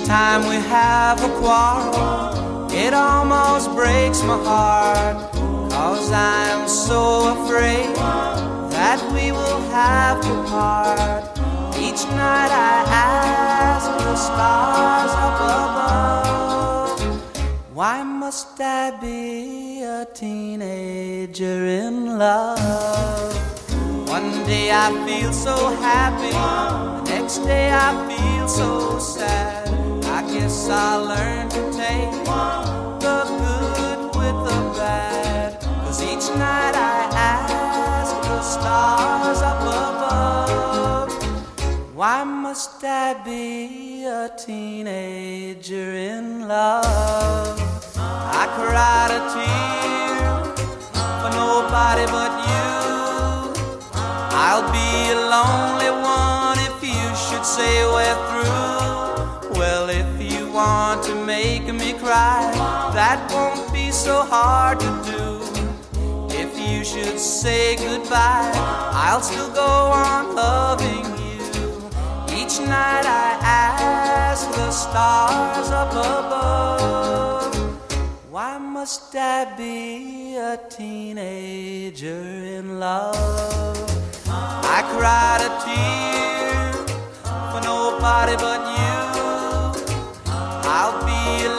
time we have a quarrel, it almost breaks my heart. Cause I'm so afraid that we will have to part. Each night I ask the stars up above, why must I be a teenager in love? One day I feel so happy, the next day I feel so sad. I guess I learned to take the good with the bad. Cause each night I ask the stars up above, why must I be a teenager in love? I cried a tear for nobody but you. I'll be a lonely one if you should say we're through. Want to make me cry, that won't be so hard to do. If you should say goodbye, I'll still go on loving you. Each night I ask the stars up above, why must I be a teenager in love? I cried a tear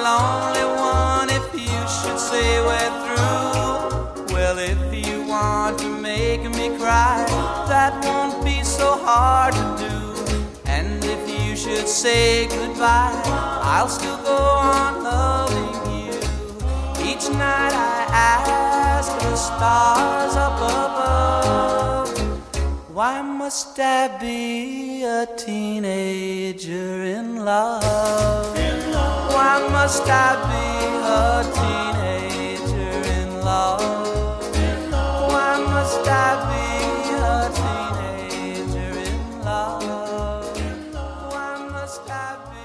lonely one if you should say we're through. Well, if you want to make me cry, that won't be so hard to do. And if you should say goodbye, I'll still go on loving you. Each night I ask the stars up above. Why must I be a teenager in love? Must I be a teenager in love? Why must I be a teenager in love? Why must I be?